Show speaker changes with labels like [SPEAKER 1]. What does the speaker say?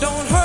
[SPEAKER 1] don't